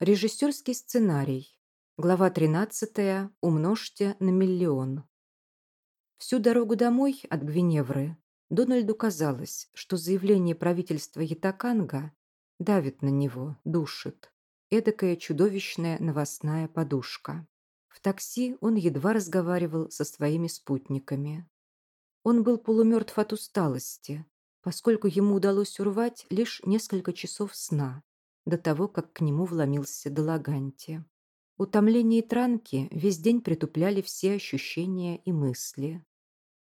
Режиссерский сценарий. Глава 13. Умножьте на миллион. Всю дорогу домой от Гвиневры Дональду казалось, что заявление правительства Ятаканга давит на него, душит. Эдакая чудовищная новостная подушка. В такси он едва разговаривал со своими спутниками. Он был полумертв от усталости, поскольку ему удалось урвать лишь несколько часов сна до того, как к нему вломился Долаганти. Утомление и транки весь день притупляли все ощущения и мысли.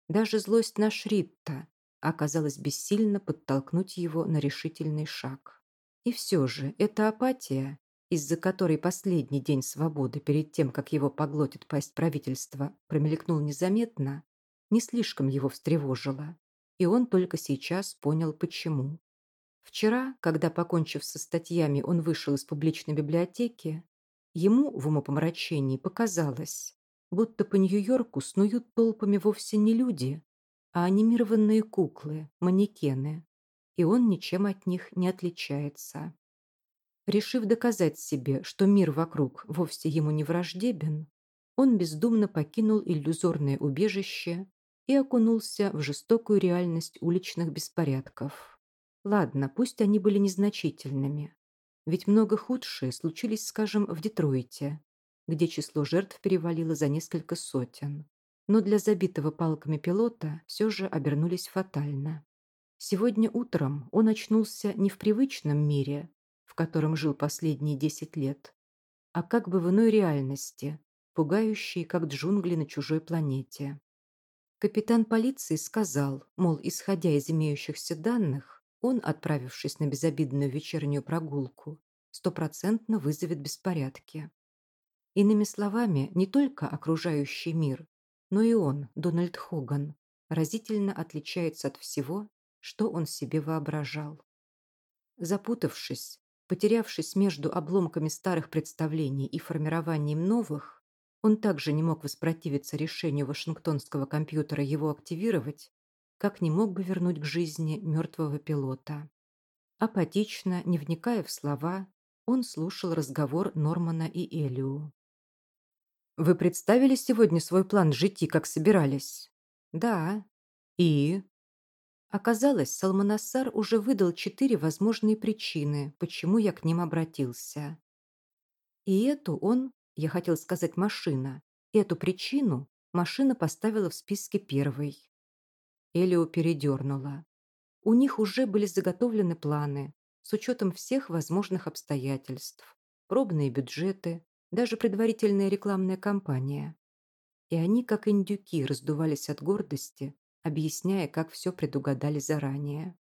Даже злость на Шритта оказалась бессильно подтолкнуть его на решительный шаг. И все же эта апатия, из-за которой последний день свободы перед тем, как его поглотит пасть правительства, промелькнул незаметно, не слишком его встревожила. И он только сейчас понял, почему. Вчера, когда, покончив со статьями, он вышел из публичной библиотеки, ему в умопомрачении показалось, будто по Нью-Йорку снуют толпами вовсе не люди, а анимированные куклы, манекены, и он ничем от них не отличается. Решив доказать себе, что мир вокруг вовсе ему не враждебен, он бездумно покинул иллюзорное убежище и окунулся в жестокую реальность уличных беспорядков. Ладно, пусть они были незначительными. Ведь много худшие случились, скажем, в Детройте, где число жертв перевалило за несколько сотен. Но для забитого палками пилота все же обернулись фатально. Сегодня утром он очнулся не в привычном мире, в котором жил последние десять лет, а как бы в иной реальности, пугающей, как джунгли на чужой планете. Капитан полиции сказал, мол, исходя из имеющихся данных, он, отправившись на безобидную вечернюю прогулку, стопроцентно вызовет беспорядки. Иными словами, не только окружающий мир, но и он, Дональд Хоган, разительно отличается от всего, что он себе воображал. Запутавшись, потерявшись между обломками старых представлений и формированием новых, он также не мог воспротивиться решению вашингтонского компьютера его активировать как не мог бы вернуть к жизни мертвого пилота. Апатично, не вникая в слова, он слушал разговор Нормана и Элиу. «Вы представили сегодня свой план житий, как собирались?» «Да». «И?» Оказалось, Салманасар уже выдал четыре возможные причины, почему я к ним обратился. И эту он, я хотел сказать машина, эту причину машина поставила в списке первой. Элио передернула. У них уже были заготовлены планы с учетом всех возможных обстоятельств, пробные бюджеты, даже предварительная рекламная кампания. И они, как индюки, раздувались от гордости, объясняя, как все предугадали заранее.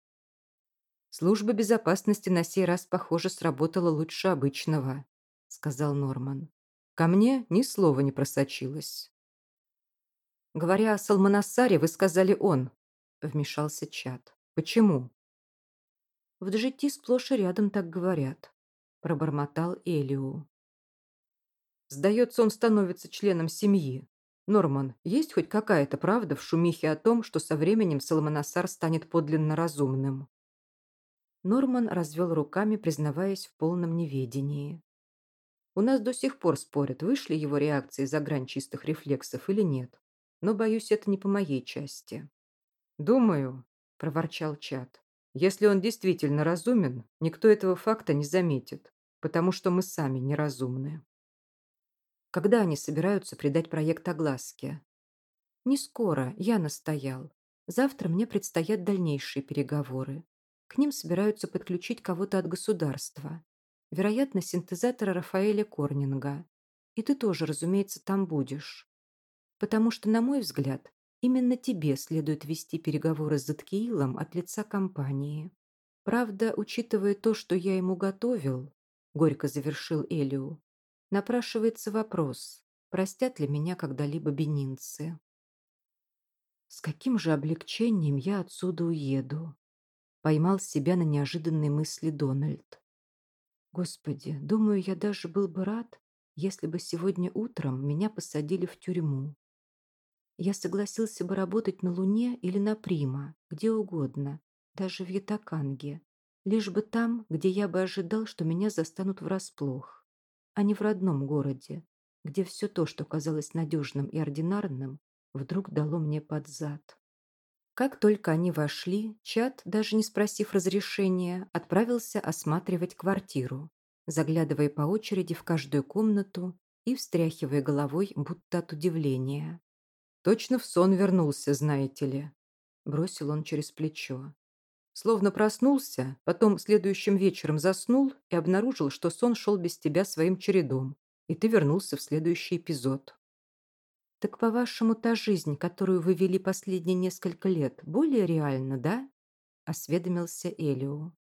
«Служба безопасности на сей раз, похоже, сработала лучше обычного», — сказал Норман. «Ко мне ни слова не просочилось». «Говоря о Салманасаре, вы сказали он», вмешался Чат. «Почему?» «В Джити сплошь и рядом так говорят», – пробормотал Элиу. «Сдается, он становится членом семьи. Норман, есть хоть какая-то правда в шумихе о том, что со временем Соломонасар станет подлинно разумным?» Норман развел руками, признаваясь в полном неведении. «У нас до сих пор спорят, вышли его реакции за грань чистых рефлексов или нет. Но, боюсь, это не по моей части». «Думаю», – проворчал Чат, – «если он действительно разумен, никто этого факта не заметит, потому что мы сами неразумны». Когда они собираются придать проект огласке? Не скоро, я настоял. Завтра мне предстоят дальнейшие переговоры. К ним собираются подключить кого-то от государства. Вероятно, синтезатора Рафаэля Корнинга. И ты тоже, разумеется, там будешь. Потому что, на мой взгляд, Именно тебе следует вести переговоры с Заткиилом от лица компании. Правда, учитывая то, что я ему готовил, горько завершил Элиу, напрашивается вопрос, простят ли меня когда-либо бенинцы. С каким же облегчением я отсюда уеду? Поймал себя на неожиданной мысли Дональд. Господи, думаю, я даже был бы рад, если бы сегодня утром меня посадили в тюрьму. Я согласился бы работать на Луне или на Прима, где угодно, даже в Ятаканге, лишь бы там, где я бы ожидал, что меня застанут врасплох. а не в родном городе, где все то, что казалось надежным и ординарным, вдруг дало мне под зад. Как только они вошли, Чат, даже не спросив разрешения, отправился осматривать квартиру, заглядывая по очереди в каждую комнату и встряхивая головой, будто от удивления. «Точно в сон вернулся, знаете ли», — бросил он через плечо. Словно проснулся, потом следующим вечером заснул и обнаружил, что сон шел без тебя своим чередом, и ты вернулся в следующий эпизод. «Так, по-вашему, та жизнь, которую вы вели последние несколько лет, более реальна, да?» – осведомился Элио.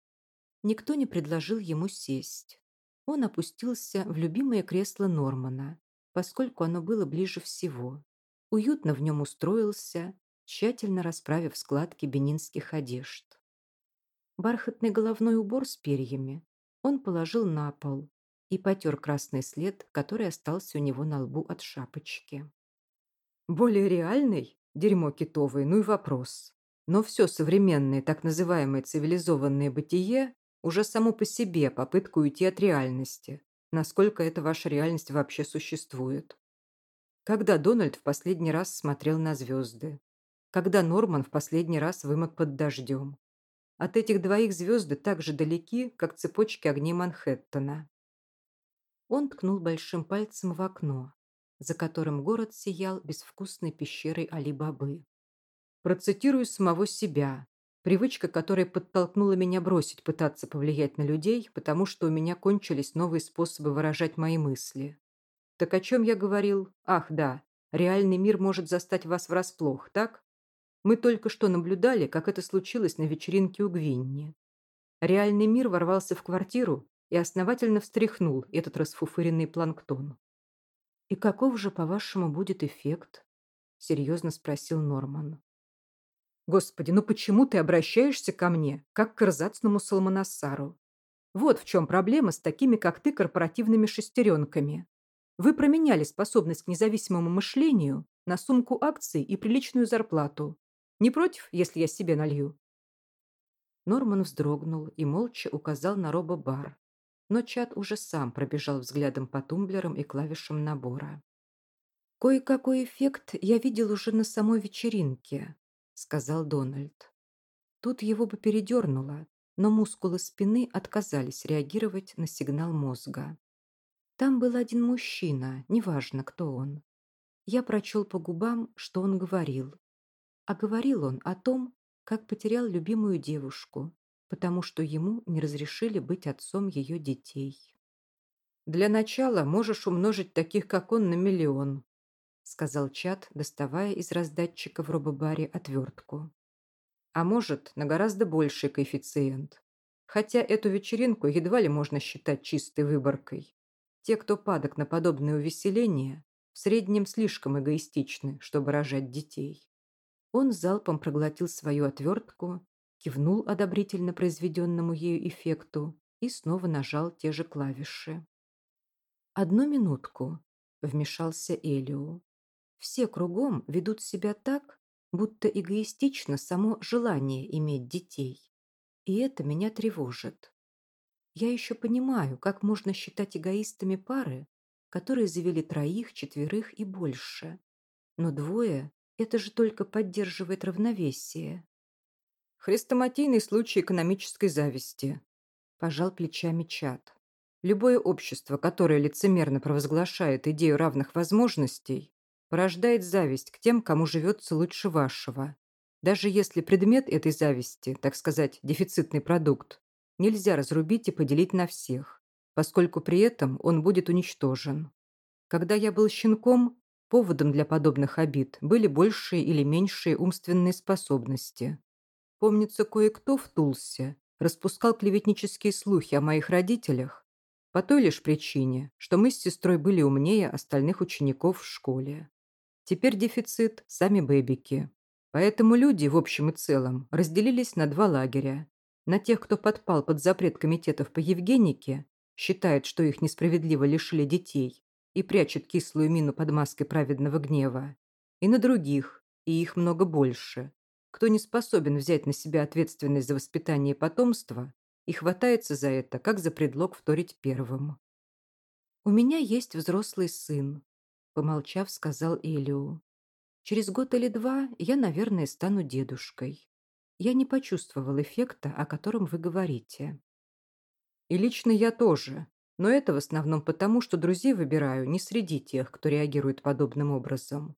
Никто не предложил ему сесть. Он опустился в любимое кресло Нормана, поскольку оно было ближе всего. Уютно в нем устроился, тщательно расправив складки бенинских одежд. Бархатный головной убор с перьями он положил на пол и потер красный след, который остался у него на лбу от шапочки. Более реальный? Дерьмо китовое, ну и вопрос. Но все современное, так называемое цивилизованное бытие уже само по себе попытка уйти от реальности. Насколько эта ваша реальность вообще существует. Когда Дональд в последний раз смотрел на звезды? Когда Норман в последний раз вымок под дождем? От этих двоих звезды так же далеки, как цепочки огней Манхэттена. Он ткнул большим пальцем в окно за которым город сиял безвкусной пещерой Али-Бабы. Процитирую самого себя. Привычка, которая подтолкнула меня бросить пытаться повлиять на людей, потому что у меня кончились новые способы выражать мои мысли. Так о чем я говорил? Ах, да, реальный мир может застать вас врасплох, так? Мы только что наблюдали, как это случилось на вечеринке у Гвинни. Реальный мир ворвался в квартиру и основательно встряхнул этот расфуфыренный планктон. «И каков же, по-вашему, будет эффект?» – серьезно спросил Норман. «Господи, ну почему ты обращаешься ко мне, как к рзацному Салманассару? Вот в чем проблема с такими, как ты, корпоративными шестеренками. Вы променяли способность к независимому мышлению на сумку акций и приличную зарплату. Не против, если я себе налью?» Норман вздрогнул и молча указал на робо-бар, но чат уже сам пробежал взглядом по тумблерам и клавишам набора. «Кое-какой эффект я видел уже на самой вечеринке», — сказал Дональд. Тут его бы передернуло, но мускулы спины отказались реагировать на сигнал мозга. Там был один мужчина, неважно, кто он. Я прочел по губам, что он говорил. А говорил он о том, как потерял любимую девушку, потому что ему не разрешили быть отцом ее детей. «Для начала можешь умножить таких, как он, на миллион», сказал Чат, доставая из раздатчика в робобаре отвертку. «А может, на гораздо больший коэффициент. Хотя эту вечеринку едва ли можно считать чистой выборкой. Те, кто падок на подобное увеселение, в среднем слишком эгоистичны, чтобы рожать детей». Он залпом проглотил свою отвертку кивнул одобрительно произведенному ею эффекту и снова нажал те же клавиши. «Одну минутку», — вмешался Элио. «Все кругом ведут себя так, будто эгоистично само желание иметь детей. И это меня тревожит. Я еще понимаю, как можно считать эгоистами пары, которые завели троих, четверых и больше. Но двое – это же только поддерживает равновесие. Хрестоматийный случай экономической зависти. Пожал плечами чат. Любое общество, которое лицемерно провозглашает идею равных возможностей, порождает зависть к тем, кому живется лучше вашего. Даже если предмет этой зависти, так сказать, дефицитный продукт, нельзя разрубить и поделить на всех, поскольку при этом он будет уничтожен. Когда я был щенком, поводом для подобных обид были большие или меньшие умственные способности. Помнится, кое-кто в Тулсе распускал клеветнические слухи о моих родителях по той лишь причине, что мы с сестрой были умнее остальных учеников в школе. Теперь дефицит – сами бэбики. Поэтому люди, в общем и целом, разделились на два лагеря. На тех, кто подпал под запрет комитетов по Евгенике, считает, что их несправедливо лишили детей и прячет кислую мину под маской праведного гнева. И на других, и их много больше, кто не способен взять на себя ответственность за воспитание потомства и хватается за это, как за предлог вторить первым. «У меня есть взрослый сын», — помолчав, сказал Элио. «Через год или два я, наверное, стану дедушкой. Я не почувствовал эффекта, о котором вы говорите». «И лично я тоже, но это в основном потому, что друзей выбираю не среди тех, кто реагирует подобным образом.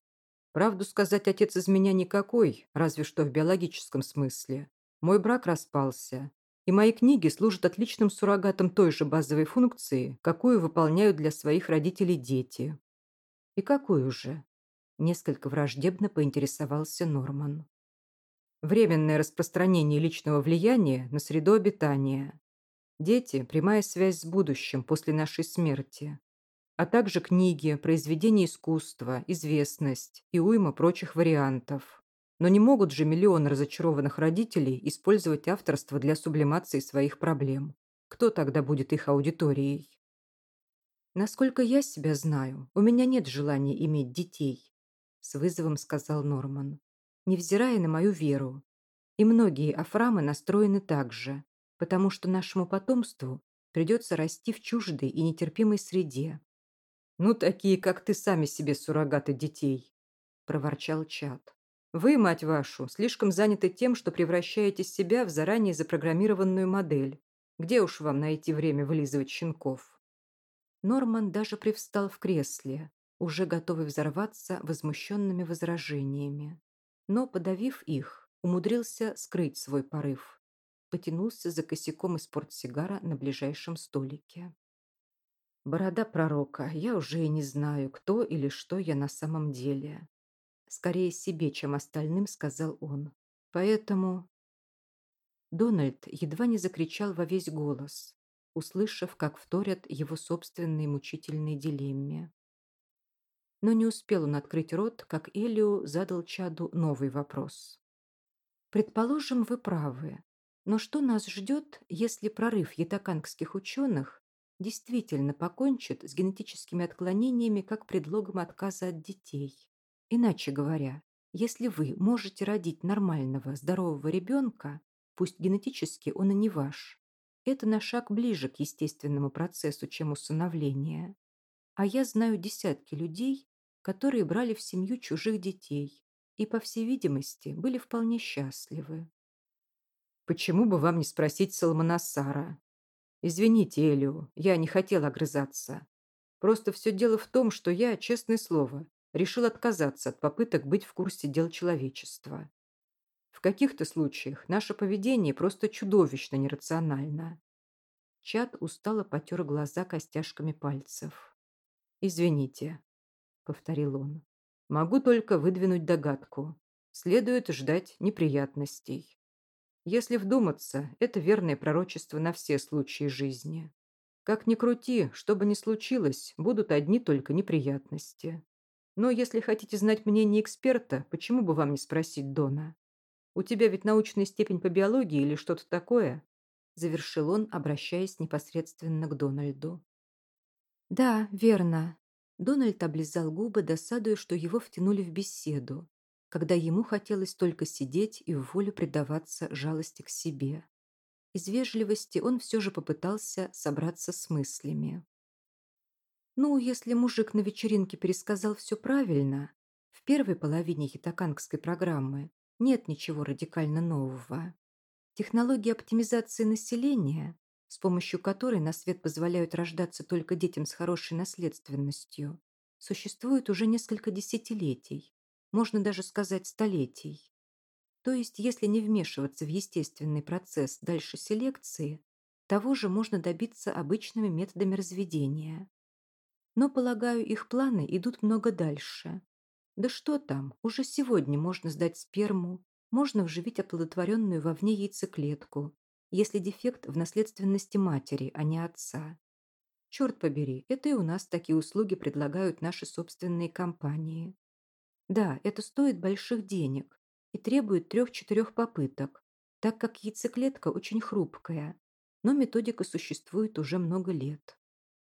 Правду сказать, отец из меня никакой, разве что в биологическом смысле. Мой брак распался, и мои книги служат отличным суррогатом той же базовой функции, какую выполняют для своих родителей дети. И какую же? Несколько враждебно поинтересовался Норман. Временное распространение личного влияния на среду обитания. Дети – прямая связь с будущим после нашей смерти. А также книги, произведения искусства, известность и уйма прочих вариантов. Но не могут же миллионы разочарованных родителей использовать авторство для сублимации своих проблем. Кто тогда будет их аудиторией? «Насколько я себя знаю, у меня нет желания иметь детей», – с вызовом сказал Норман, невзирая на мою веру. И многие афрамы настроены так же потому что нашему потомству придется расти в чуждой и нетерпимой среде. «Ну, такие, как ты, сами себе суррогаты детей», – проворчал Чат. «Вы, мать вашу, слишком заняты тем, что превращаете себя в заранее запрограммированную модель. Где уж вам найти время вылизывать щенков?» Норман даже привстал в кресле, уже готовый взорваться возмущенными возражениями. Но, подавив их, умудрился скрыть свой порыв потянулся за косяком из портсигара на ближайшем столике. Борода пророка, я уже и не знаю, кто или что я на самом деле. Скорее себе, чем остальным, сказал он. Поэтому... Дональд едва не закричал во весь голос, услышав, как вторят его собственные мучительные дилемме. Но не успел он открыть рот, как Элио задал Чаду новый вопрос. «Предположим, вы правы. Но что нас ждет, если прорыв ятакангских ученых действительно покончит с генетическими отклонениями как предлогом отказа от детей? Иначе говоря, если вы можете родить нормального, здорового ребенка, пусть генетически он и не ваш, это на шаг ближе к естественному процессу, чем усыновление. А я знаю десятки людей, которые брали в семью чужих детей и, по всей видимости, были вполне счастливы. Почему бы вам не спросить Салманасара? Извините, Элио, я не хотел огрызаться. Просто все дело в том, что я, честное слово, решил отказаться от попыток быть в курсе дел человечества. В каких-то случаях наше поведение просто чудовищно нерационально. Чат устало потер глаза костяшками пальцев. «Извините», — повторил он. «Могу только выдвинуть догадку. Следует ждать неприятностей. Если вдуматься, это верное пророчество на все случаи жизни. Как ни крути, что бы ни случилось, будут одни только неприятности. Но если хотите знать мнение эксперта, почему бы вам не спросить Дона? У тебя ведь научная степень по биологии или что-то такое? Завершил он, обращаясь непосредственно к Дональду. Да, верно. Дональд облизал губы, досадуя, что его втянули в беседу, когда ему хотелось только сидеть и в волю предаваться жалости к себе. Из вежливости он все же попытался собраться с мыслями. Ну, если мужик на вечеринке пересказал все правильно, в первой половине хитокангской программы нет ничего радикально нового. Технология оптимизации населения, с помощью которой на свет позволяют рождаться только детям с хорошей наследственностью, существует уже несколько десятилетий можно даже сказать столетий. То есть, если не вмешиваться в естественный процесс дальше селекции, того же можно добиться обычными методами разведения. Но, полагаю, их планы идут много дальше. Да что там, уже сегодня можно сдать сперму, можно вживить оплодотворенную вовне яйцеклетку, если дефект в наследственности матери, а не отца. Черт побери, это и у нас такие услуги предлагают наши собственные компании. Да, это стоит больших денег и требует трех-четырех попыток, так как яйцеклетка очень хрупкая, но методика существует уже много лет.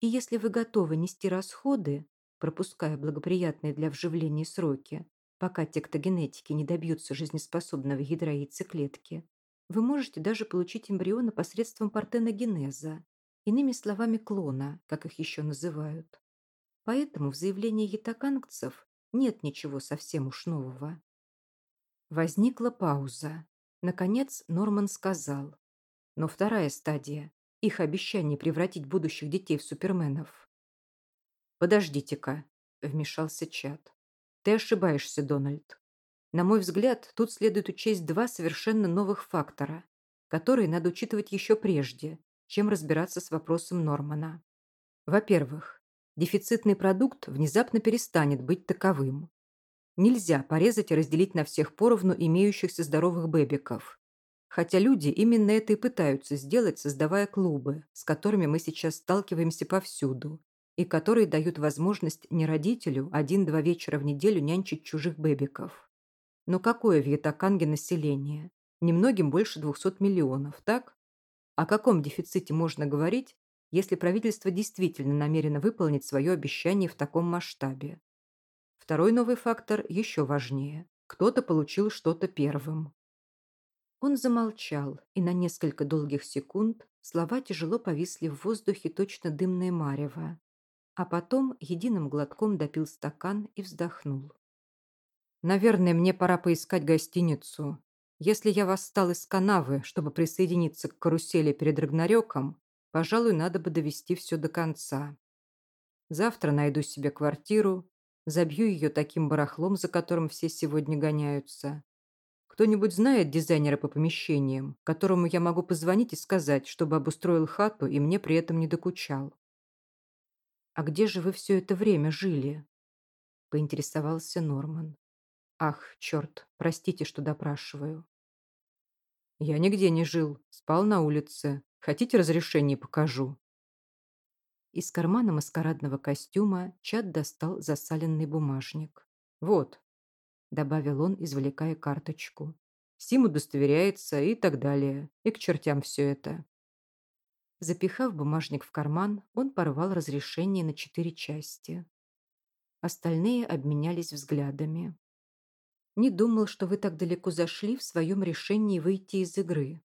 И если вы готовы нести расходы, пропуская благоприятные для вживления сроки, пока тектогенетики не добьются жизнеспособного ядра яйцеклетки, вы можете даже получить эмбриона посредством партеногенеза, иными словами клона, как их еще называют. Поэтому в заявлении ятакангцев нет ничего совсем уж нового. Возникла пауза. Наконец Норман сказал. Но вторая стадия – их обещание превратить будущих детей в суперменов. «Подождите-ка», – вмешался Чат. «Ты ошибаешься, Дональд. На мой взгляд, тут следует учесть два совершенно новых фактора, которые надо учитывать еще прежде, чем разбираться с вопросом Нормана. Во-первых, дефицитный продукт внезапно перестанет быть таковым. Нельзя порезать и разделить на всех поровну имеющихся здоровых бэбиков. Хотя люди именно это и пытаются сделать, создавая клубы, с которыми мы сейчас сталкиваемся повсюду, и которые дают возможность не родителю один-два вечера в неделю нянчить чужих бэбиков. Но какое в Ятаканге население? Немногим больше 200 миллионов, так? О каком дефиците можно говорить, если правительство действительно намерено выполнить свое обещание в таком масштабе? Второй новый фактор еще важнее. Кто-то получил что-то первым. Он замолчал, и на несколько долгих секунд слова тяжело повисли в воздухе точно дымное марево. А потом единым глотком допил стакан и вздохнул. «Наверное, мне пора поискать гостиницу. Если я восстал из канавы, чтобы присоединиться к карусели перед Рагнарёком, пожалуй, надо бы довести все до конца. Завтра найду себе квартиру, забью ее таким барахлом, за которым все сегодня гоняются. Кто-нибудь знает дизайнера по помещениям, которому я могу позвонить и сказать, чтобы обустроил хату и мне при этом не докучал? «А где же вы все это время жили?» – поинтересовался Норман. «Ах, черт, простите, что допрашиваю». «Я нигде не жил, спал на улице. Хотите разрешение покажу?» Из кармана маскарадного костюма Чад достал засаленный бумажник. «Вот», — добавил он, извлекая карточку. «Сим удостоверяется и так далее. И к чертям все это». Запихав бумажник в карман, он порвал разрешение на четыре части. Остальные обменялись взглядами. Не думал, что вы так далеко зашли в своем решении выйти из игры.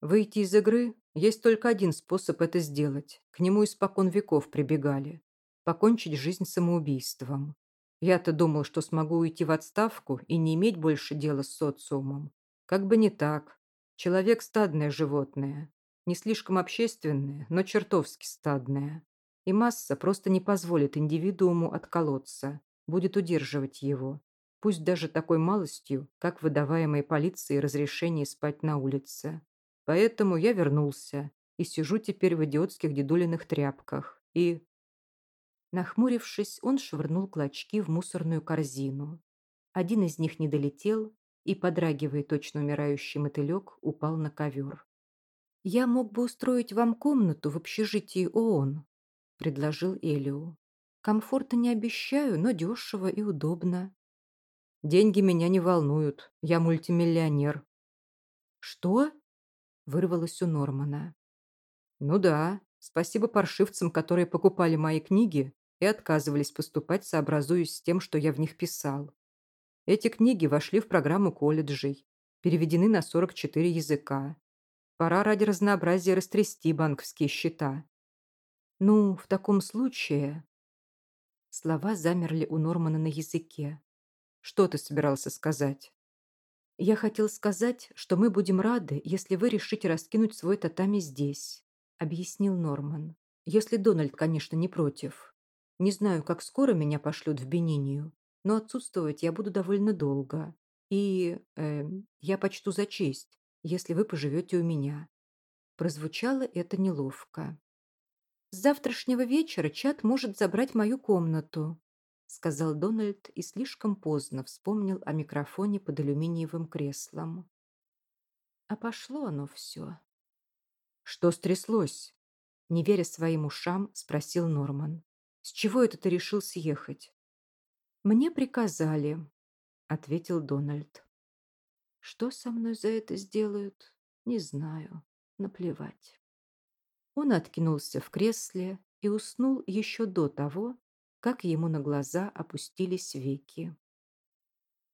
Выйти из игры? Есть только один способ это сделать. К нему испокон веков прибегали. Покончить жизнь самоубийством. Я-то думал, что смогу уйти в отставку и не иметь больше дела с социумом. Как бы не так. Человек – стадное животное. Не слишком общественное, но чертовски стадное. И масса просто не позволит индивидууму отколоться, будет удерживать его пусть даже такой малостью, как выдаваемые полиции разрешение спать на улице. Поэтому я вернулся и сижу теперь в идиотских дедулиных тряпках. И... Нахмурившись, он швырнул клочки в мусорную корзину. Один из них не долетел, и, подрагивая точно умирающий мотылек, упал на ковер. «Я мог бы устроить вам комнату в общежитии ООН», – предложил Элио. «Комфорта не обещаю, но дешево и удобно. Деньги меня не волнуют. Я мультимиллионер». «Что?» – вырвалось у Нормана. «Ну да. Спасибо паршивцам, которые покупали мои книги и отказывались поступать, сообразуясь с тем, что я в них писал. Эти книги вошли в программу колледжей, переведены на 44 языка. Пора ради разнообразия растрясти банковские счета. Ну, в таком случае... Слова замерли у Нормана на языке. Что ты собирался сказать? Я хотел сказать, что мы будем рады, если вы решите раскинуть свой татами здесь, объяснил Норман. Если Дональд, конечно, не против. Не знаю, как скоро меня пошлют в Бенинию, но отсутствовать я буду довольно долго. И э, я почту за честь, если вы поживете у меня. Прозвучало это неловко. С завтрашнего вечера чат может забрать мою комнату, сказал Дональд и слишком поздно вспомнил о микрофоне под алюминиевым креслом. А пошло оно все. Что стряслось? Не веря своим ушам, спросил Норман. С чего это ты решил съехать? Мне приказали, ответил Дональд. Что со мной за это сделают, не знаю. Наплевать. Он откинулся в кресле и уснул еще до того, как ему на глаза опустились веки.